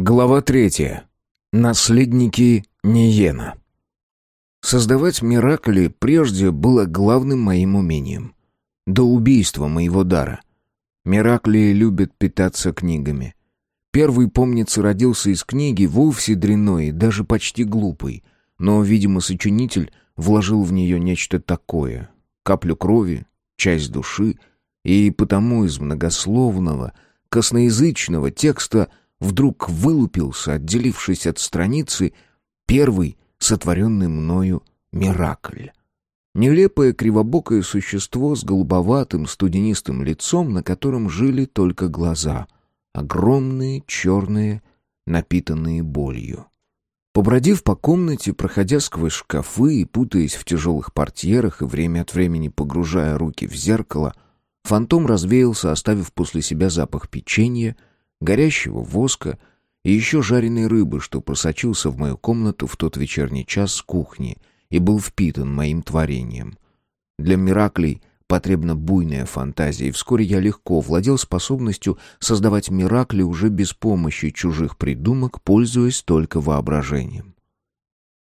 Глава третья. Наследники Ниена. Создавать миракли прежде было главным моим умением. До убийства моего дара. Миракли любят питаться книгами. Первый, помнится, родился из книги, вовсе дрянной, даже почти глупый. Но, видимо, сочинитель вложил в нее нечто такое. Каплю крови, часть души, и потому из многословного, косноязычного текста – вдруг вылупился, отделившись от страницы, первый сотворенный мною Миракль. Нелепое кривобокое существо с голубоватым студенистым лицом, на котором жили только глаза, огромные, черные, напитанные болью. Побродив по комнате, проходя сквозь шкафы и путаясь в тяжелых портьерах и время от времени погружая руки в зеркало, фантом развеялся, оставив после себя запах печенья, горящего воска и еще жареной рыбы, что просочился в мою комнату в тот вечерний час с кухни и был впитан моим творением. Для мираклей потребна буйная фантазия, и вскоре я легко владел способностью создавать миракли уже без помощи чужих придумок, пользуясь только воображением.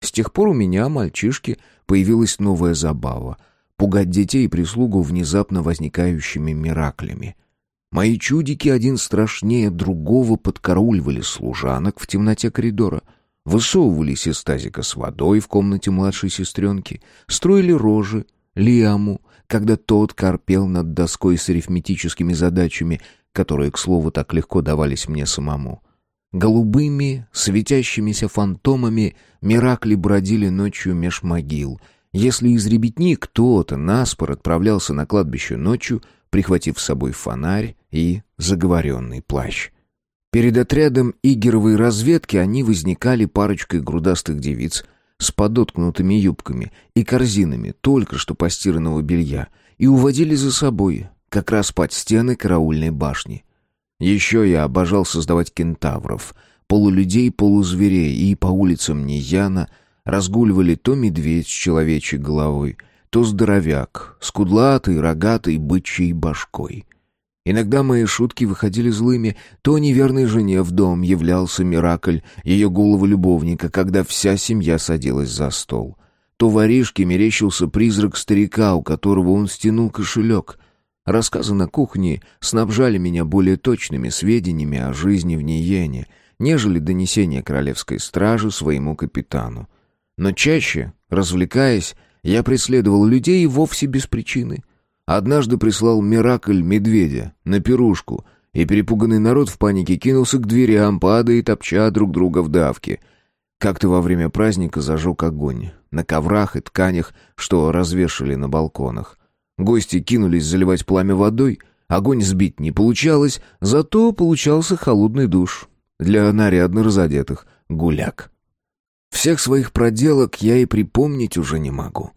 С тех пор у меня, мальчишки, появилась новая забава — пугать детей и прислугу внезапно возникающими мираклями — Мои чудики один страшнее другого подкарауливали служанок в темноте коридора, высовывались из тазика с водой в комнате младшей сестренки, строили рожи Лиаму, когда тот корпел над доской с арифметическими задачами, которые, к слову, так легко давались мне самому. Голубыми, светящимися фантомами Миракли бродили ночью меж могил. Если из ребятни кто-то наспор отправлялся на кладбище ночью — прихватив с собой фонарь и заговоренный плащ. Перед отрядом игеровой разведки они возникали парочкой грудастых девиц с подоткнутыми юбками и корзинами только что постиранного белья и уводили за собой, как раз под стены караульной башни. Еще я обожал создавать кентавров, полулюдей, полузверей, и по улицам Нияна разгуливали то медведь с человечьей головой — то здоровяк, с кудлатой, рогатой, бычьей башкой. Иногда мои шутки выходили злыми, то неверной жене в дом являлся Миракль, ее голову любовника, когда вся семья садилась за стол. То воришке мерещился призрак старика, у которого он стянул кошелек. Рассказы на кухне снабжали меня более точными сведениями о жизни в Ниене, нежели донесения королевской стражи своему капитану. Но чаще, развлекаясь, я преследовал людей вовсе без причины. Однажды прислал Миракль медведя на пирушку, и перепуганный народ в панике кинулся к дверям, падая и топча друг друга в давке. Как-то во время праздника зажег огонь на коврах и тканях, что развешали на балконах. Гости кинулись заливать пламя водой, огонь сбить не получалось, зато получался холодный душ. Для нарядно разодетых — гуляк. Всех своих проделок я и припомнить уже не могу.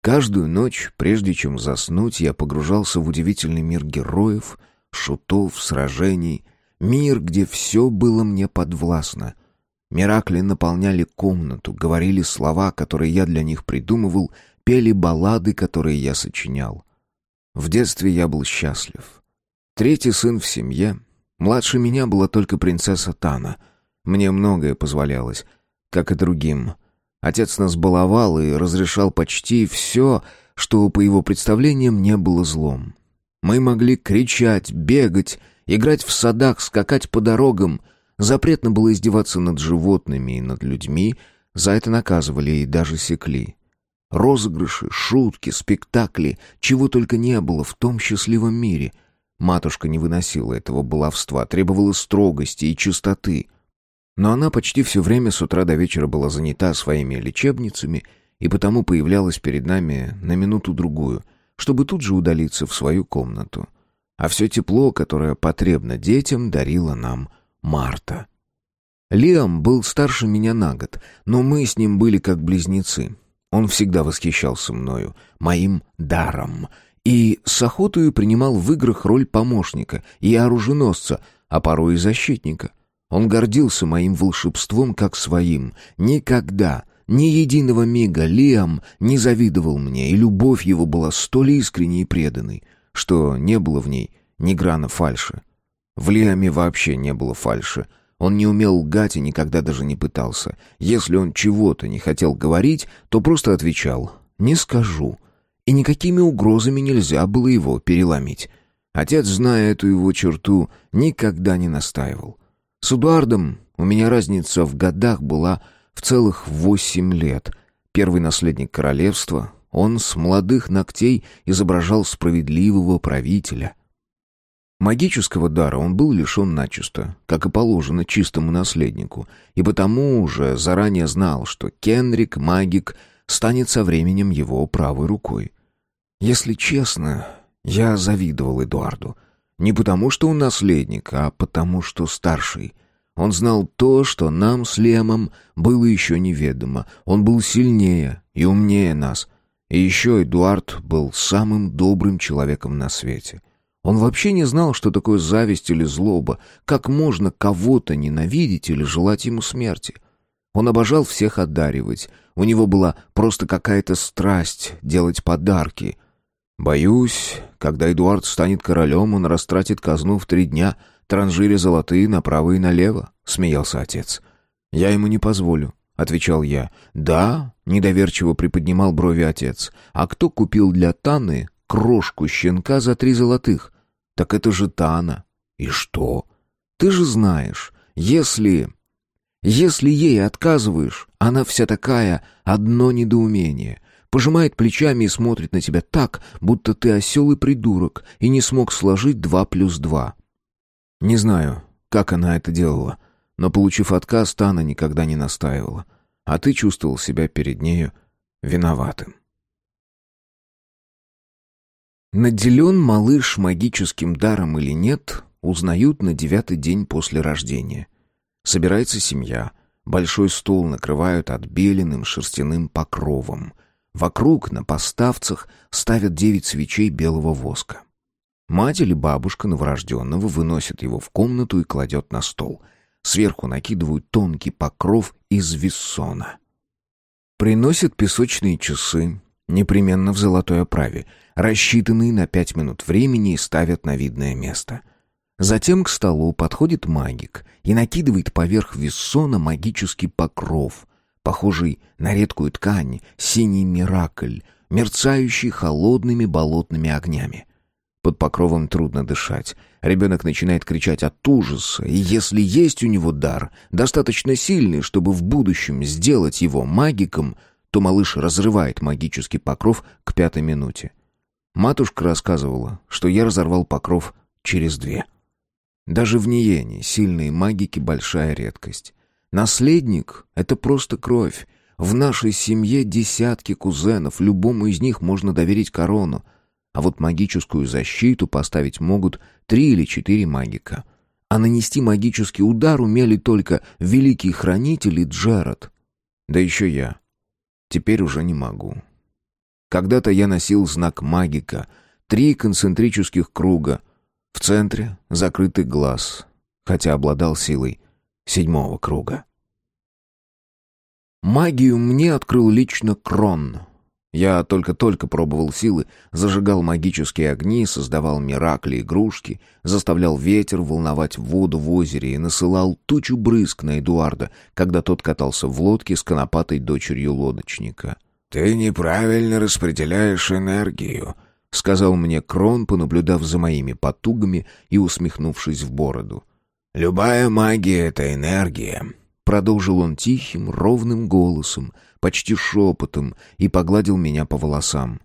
Каждую ночь, прежде чем заснуть, я погружался в удивительный мир героев, шутов, сражений, мир, где все было мне подвластно. Миракли наполняли комнату, говорили слова, которые я для них придумывал, пели баллады, которые я сочинял. В детстве я был счастлив. Третий сын в семье. Младше меня была только принцесса Тана. Мне многое позволялось — как и другим. Отец нас баловал и разрешал почти все, что, по его представлениям, не было злом. Мы могли кричать, бегать, играть в садах, скакать по дорогам. Запретно было издеваться над животными и над людьми, за это наказывали и даже секли. Розыгрыши, шутки, спектакли, чего только не было в том счастливом мире. Матушка не выносила этого баловства, требовала строгости и чистоты. Но она почти все время с утра до вечера была занята своими лечебницами и потому появлялась перед нами на минуту-другую, чтобы тут же удалиться в свою комнату. А все тепло, которое потребно детям, дарила нам Марта. Лиам был старше меня на год, но мы с ним были как близнецы. Он всегда восхищался мною, моим даром, и с охотою принимал в играх роль помощника и оруженосца, а порой и защитника — он гордился моим волшебством как своим. Никогда, ни единого мига Лиам не завидовал мне, и любовь его была столь искренней и преданной, что не было в ней ни грана фальши. В Лиаме вообще не было фальши. Он не умел лгать и никогда даже не пытался. Если он чего-то не хотел говорить, то просто отвечал «не скажу». И никакими угрозами нельзя было его переломить. Отец, зная эту его черту, никогда не настаивал. С Эдуардом у меня разница в годах была в целых восемь лет. Первый наследник королевства, он с молодых ногтей изображал справедливого правителя — Магического дара он был лишен начисто, как и положено чистому наследнику, и потому уже заранее знал, что Кенрик, магик, станет со временем его правой рукой. Если честно, я завидовал Эдуарду. Не потому, что он наследник, а потому, что старший. Он знал то, что нам с Лемом было еще неведомо. Он был сильнее и умнее нас. И еще Эдуард был самым добрым человеком на свете — он вообще не знал, что такое зависть или злоба, как можно кого-то ненавидеть или желать ему смерти. Он обожал всех одаривать. У него была просто какая-то страсть делать подарки. Боюсь, когда Эдуард станет королем, он растратит казну в три дня, транжире золотые направо и налево, смеялся отец. Я ему не позволю, отвечал я. Да, недоверчиво приподнимал брови отец. А кто купил для Таны крошку щенка за три золотых? Так это же Тана. И что? Ты же знаешь, если... Если ей отказываешь, она вся такая, одно недоумение. Пожимает плечами и смотрит на тебя так, будто ты осел и придурок, и не смог сложить два плюс два. Не знаю, как она это делала, но, получив отказ, Тана никогда не настаивала. А ты чувствовал себя перед нею виноватым. Наделен малыш магическим даром или нет, узнают на девятый день после рождения. Собирается семья. Большой стол накрывают отбеленным шерстяным покровом. Вокруг на поставцах ставят девять свечей белого воска. Мать или бабушка новорожденного выносит его в комнату и кладет на стол. Сверху накидывают тонкий покров из виссона. Приносят песочные часы, непременно в золотой оправе, рассчитанные на пять минут времени и ставят на видное место. Затем к столу подходит магик и накидывает поверх вессона магический покров, похожий на редкую ткань, синий миракль, мерцающий холодными болотными огнями. Под покровом трудно дышать. Ребенок начинает кричать от ужаса, и если есть у него дар, достаточно сильный, чтобы в будущем сделать его магиком — то малыш разрывает магический покров к пятой минуте. Матушка рассказывала, что я разорвал покров через две. Даже в Ниене сильные магики — большая редкость. Наследник — это просто кровь. В нашей семье десятки кузенов, любому из них можно доверить корону. А вот магическую защиту поставить могут три или четыре магика. А нанести магический удар умели только великий хранитель и Джеред. Да еще я. Теперь уже не могу. Когда-то я носил знак магика, три концентрических круга. В центре закрытый глаз, хотя обладал силой седьмого круга. Магию мне открыл лично Крон. Я только-только пробовал силы, зажигал магические огни, создавал миракли игрушки, заставлял ветер волновать воду в озере и насылал тучу брызг на Эдуарда, когда тот катался в лодке с конопатой дочерью лодочника. «Ты неправильно распределяешь энергию», — сказал мне Крон, понаблюдав за моими потугами и усмехнувшись в бороду. «Любая магия — это энергия», — продолжил он тихим, ровным голосом, — почти шепотом, и погладил меня по волосам.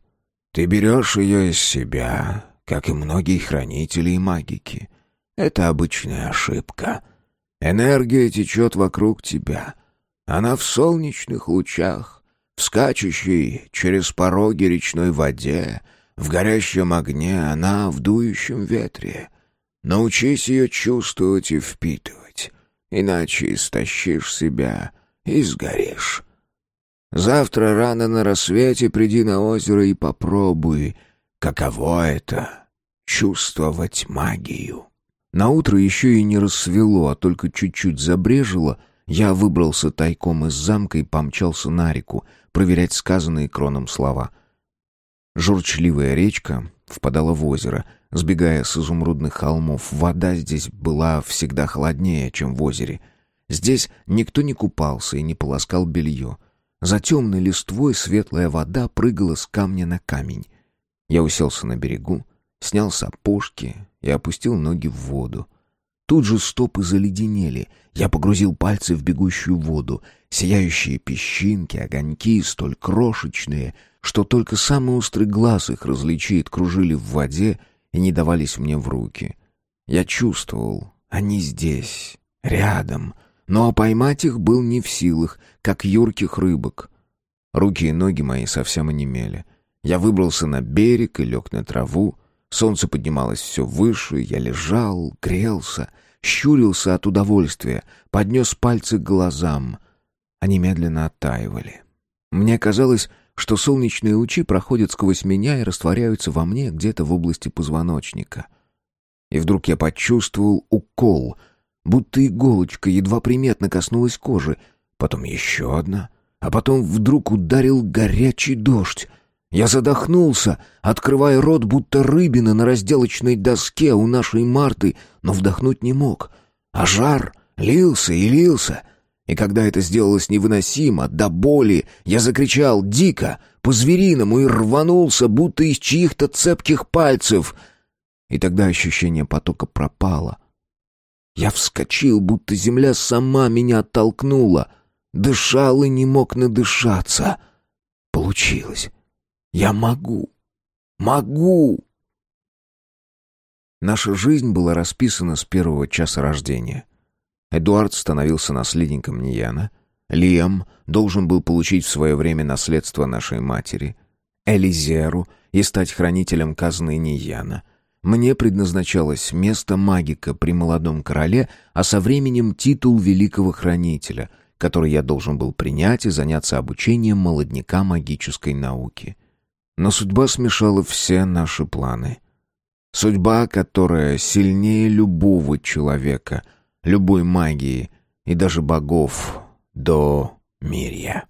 «Ты берешь ее из себя, как и многие хранители и магики. Это обычная ошибка. Энергия течет вокруг тебя. Она в солнечных лучах, в скачущей через пороги речной воде, в горящем огне, она в дующем ветре. Научись ее чувствовать и впитывать, иначе истощишь себя и сгоришь. Завтра рано на рассвете приди на озеро и попробуй, каково это — чувствовать магию. На утро еще и не рассвело, а только чуть-чуть забрежило. Я выбрался тайком из замка и помчался на реку, проверять сказанные кроном слова. Журчливая речка впадала в озеро, Сбегая с изумрудных холмов, вода здесь была всегда холоднее, чем в озере. Здесь никто не купался и не полоскал белье. За темной листвой светлая вода прыгала с камня на камень. Я уселся на берегу, снял сапожки и опустил ноги в воду. Тут же стопы заледенели. Я погрузил пальцы в бегущую воду. Сияющие песчинки, огоньки, столь крошечные, что только самый острый глаз их различит, кружили в воде и не давались мне в руки. Я чувствовал, они здесь, рядом, но поймать их был не в силах, как юрких рыбок. Руки и ноги мои совсем онемели. Я выбрался на берег и лег на траву. Солнце поднималось все выше, я лежал, грелся, щурился от удовольствия, поднес пальцы к глазам. Они медленно оттаивали. Мне казалось, что солнечные лучи проходят сквозь меня и растворяются во мне где-то в области позвоночника. И вдруг я почувствовал укол, будто иголочка едва приметно коснулась кожи, потом еще одна, а потом вдруг ударил горячий дождь. Я задохнулся, открывая рот, будто рыбина на разделочной доске у нашей Марты, но вдохнуть не мог. А жар лился и лился — и когда это сделалось невыносимо, до боли, я закричал дико, по-звериному и рванулся, будто из чьих-то цепких пальцев. И тогда ощущение потока пропало. Я вскочил, будто земля сама меня оттолкнула. Дышал и не мог надышаться. Получилось. Я могу. Могу. Наша жизнь была расписана с первого часа рождения. Эдуард становился наследником Нияна. Лиам должен был получить в свое время наследство нашей матери. Элизеру и стать хранителем казны Нияна. Мне предназначалось место магика при молодом короле, а со временем титул великого хранителя, который я должен был принять и заняться обучением молодняка магической науки. Но судьба смешала все наши планы. Судьба, которая сильнее любого человека — любой магии и даже богов до Мирья.